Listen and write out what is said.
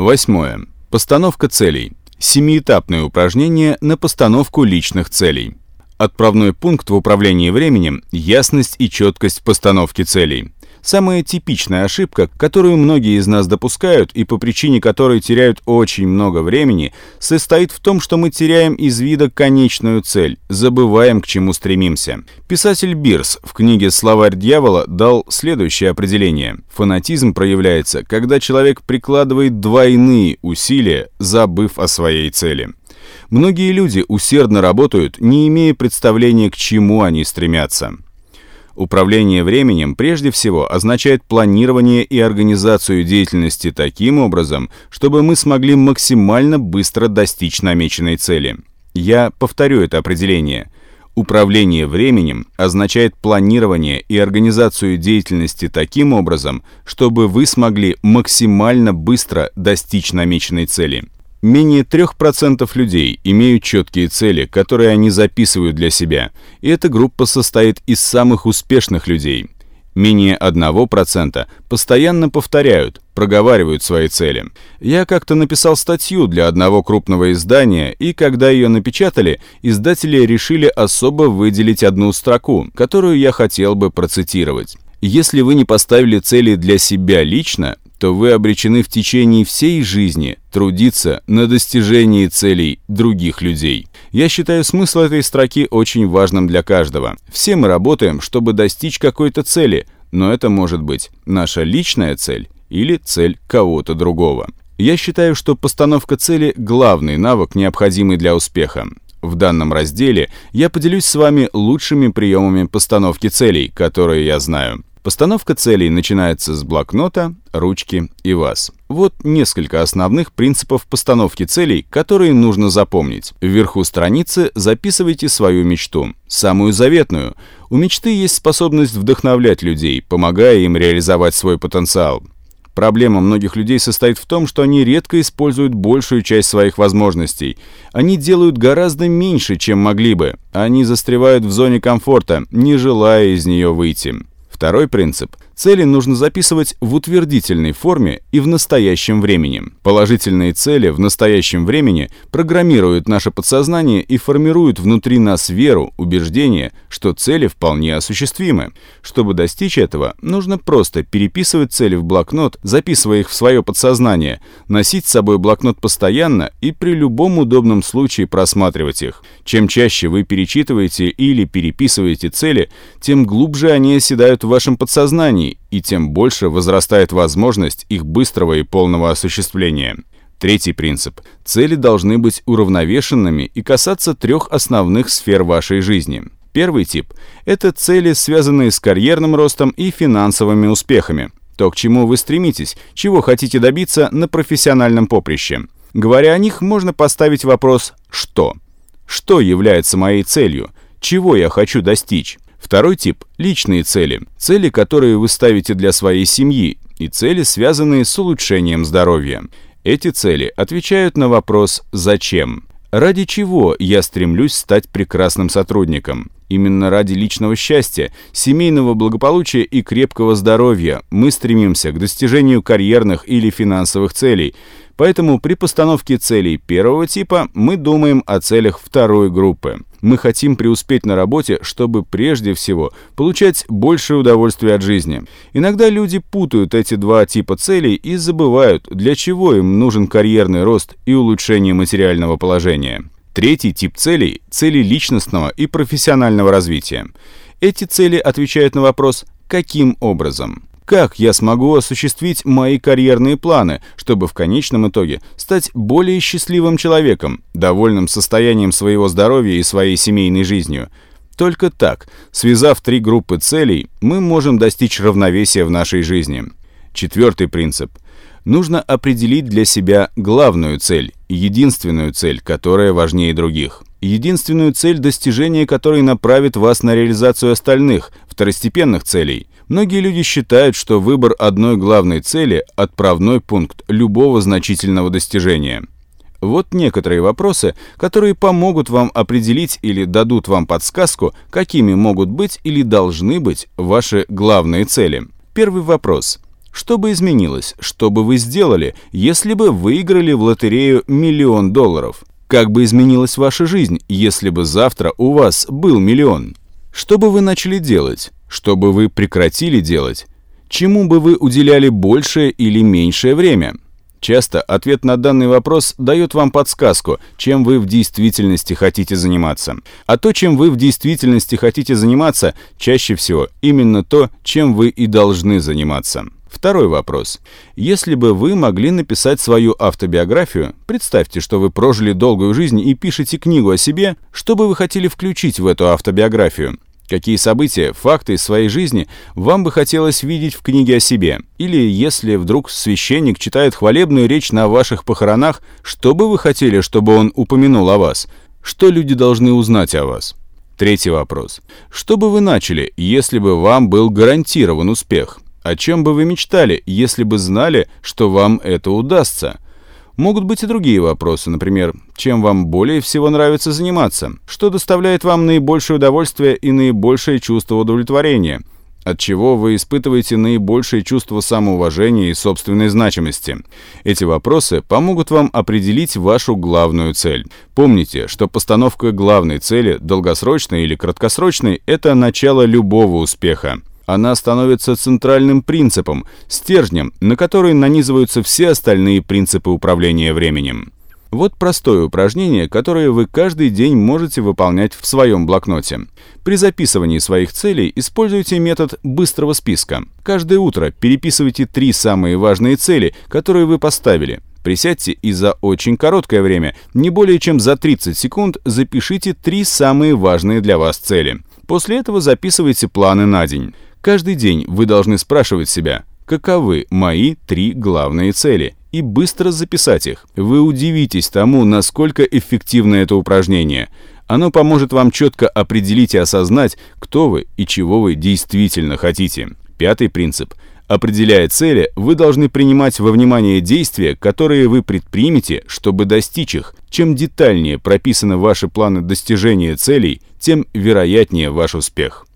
Восьмое. Постановка целей. Семиэтапное упражнение на постановку личных целей. Отправной пункт в управлении временем – ясность и четкость постановки целей. Самая типичная ошибка, которую многие из нас допускают и по причине которой теряют очень много времени, состоит в том, что мы теряем из вида конечную цель, забываем, к чему стремимся. Писатель Бирс в книге «Словарь дьявола» дал следующее определение. Фанатизм проявляется, когда человек прикладывает двойные усилия, забыв о своей цели. Многие люди усердно работают, не имея представления, к чему они стремятся. Управление временем прежде всего означает планирование и организацию деятельности таким образом, чтобы мы смогли максимально быстро достичь намеченной цели. Я повторю это определение. Управление временем означает планирование и организацию деятельности таким образом, чтобы вы смогли максимально быстро достичь намеченной цели. Менее 3% людей имеют четкие цели, которые они записывают для себя, и эта группа состоит из самых успешных людей. Менее 1% постоянно повторяют, проговаривают свои цели. Я как-то написал статью для одного крупного издания, и когда ее напечатали, издатели решили особо выделить одну строку, которую я хотел бы процитировать. Если вы не поставили цели для себя лично, то вы обречены в течение всей жизни трудиться на достижении целей других людей. Я считаю смысл этой строки очень важным для каждого. Все мы работаем, чтобы достичь какой-то цели, но это может быть наша личная цель или цель кого-то другого. Я считаю, что постановка цели – главный навык, необходимый для успеха. В данном разделе я поделюсь с вами лучшими приемами постановки целей, которые я знаю. Постановка целей начинается с блокнота, ручки и вас. Вот несколько основных принципов постановки целей, которые нужно запомнить. Вверху страницы записывайте свою мечту, самую заветную. У мечты есть способность вдохновлять людей, помогая им реализовать свой потенциал. Проблема многих людей состоит в том, что они редко используют большую часть своих возможностей. Они делают гораздо меньше, чем могли бы. Они застревают в зоне комфорта, не желая из нее выйти. Второй принцип. Цели нужно записывать в утвердительной форме и в настоящем времени. Положительные цели в настоящем времени программируют наше подсознание и формируют внутри нас веру, убеждение, что цели вполне осуществимы. Чтобы достичь этого, нужно просто переписывать цели в блокнот, записывая их в свое подсознание, носить с собой блокнот постоянно и при любом удобном случае просматривать их. Чем чаще вы перечитываете или переписываете цели, тем глубже они оседают в вашем подсознании, и тем больше возрастает возможность их быстрого и полного осуществления. Третий принцип. Цели должны быть уравновешенными и касаться трех основных сфер вашей жизни. Первый тип – это цели, связанные с карьерным ростом и финансовыми успехами. То, к чему вы стремитесь, чего хотите добиться на профессиональном поприще. Говоря о них, можно поставить вопрос «что?». Что является моей целью? Чего я хочу достичь? Второй тип – личные цели. Цели, которые вы ставите для своей семьи, и цели, связанные с улучшением здоровья. Эти цели отвечают на вопрос «Зачем?». Ради чего я стремлюсь стать прекрасным сотрудником? Именно ради личного счастья, семейного благополучия и крепкого здоровья мы стремимся к достижению карьерных или финансовых целей, Поэтому при постановке целей первого типа мы думаем о целях второй группы. Мы хотим преуспеть на работе, чтобы прежде всего получать большее удовольствие от жизни. Иногда люди путают эти два типа целей и забывают, для чего им нужен карьерный рост и улучшение материального положения. Третий тип целей – цели личностного и профессионального развития. Эти цели отвечают на вопрос «каким образом?». Как я смогу осуществить мои карьерные планы, чтобы в конечном итоге стать более счастливым человеком, довольным состоянием своего здоровья и своей семейной жизнью? Только так, связав три группы целей, мы можем достичь равновесия в нашей жизни. Четвертый принцип. Нужно определить для себя главную цель, единственную цель, которая важнее других. Единственную цель, достижения которой направит вас на реализацию остальных, второстепенных целей. Многие люди считают, что выбор одной главной цели – отправной пункт любого значительного достижения. Вот некоторые вопросы, которые помогут вам определить или дадут вам подсказку, какими могут быть или должны быть ваши главные цели. Первый вопрос. Что бы изменилось, что бы вы сделали, если бы выиграли в лотерею миллион долларов? Как бы изменилась ваша жизнь, если бы завтра у вас был миллион? Что бы вы начали делать? Что бы вы прекратили делать? Чему бы вы уделяли большее или меньшее время? Часто ответ на данный вопрос дает вам подсказку, чем вы в действительности хотите заниматься. А то, чем вы в действительности хотите заниматься, чаще всего именно то, чем вы и должны заниматься. Второй вопрос. Если бы вы могли написать свою автобиографию, представьте, что вы прожили долгую жизнь и пишете книгу о себе, что бы вы хотели включить в эту автобиографию? Какие события, факты из своей жизни вам бы хотелось видеть в книге о себе? Или если вдруг священник читает хвалебную речь на ваших похоронах, что бы вы хотели, чтобы он упомянул о вас? Что люди должны узнать о вас? Третий вопрос. Что бы вы начали, если бы вам был гарантирован успех? О чем бы вы мечтали, если бы знали, что вам это удастся? Могут быть и другие вопросы, например, чем вам более всего нравится заниматься, что доставляет вам наибольшее удовольствие и наибольшее чувство удовлетворения, от чего вы испытываете наибольшее чувство самоуважения и собственной значимости. Эти вопросы помогут вам определить вашу главную цель. Помните, что постановка главной цели, долгосрочной или краткосрочной, это начало любого успеха она становится центральным принципом, стержнем, на который нанизываются все остальные принципы управления временем. Вот простое упражнение, которое вы каждый день можете выполнять в своем блокноте. При записывании своих целей используйте метод быстрого списка. Каждое утро переписывайте три самые важные цели, которые вы поставили. Присядьте и за очень короткое время, не более чем за 30 секунд, запишите три самые важные для вас цели. После этого записывайте планы на день. Каждый день вы должны спрашивать себя, каковы мои три главные цели, и быстро записать их. Вы удивитесь тому, насколько эффективно это упражнение. Оно поможет вам четко определить и осознать, кто вы и чего вы действительно хотите. Пятый принцип. Определяя цели, вы должны принимать во внимание действия, которые вы предпримете, чтобы достичь их. Чем детальнее прописаны ваши планы достижения целей, тем вероятнее ваш успех.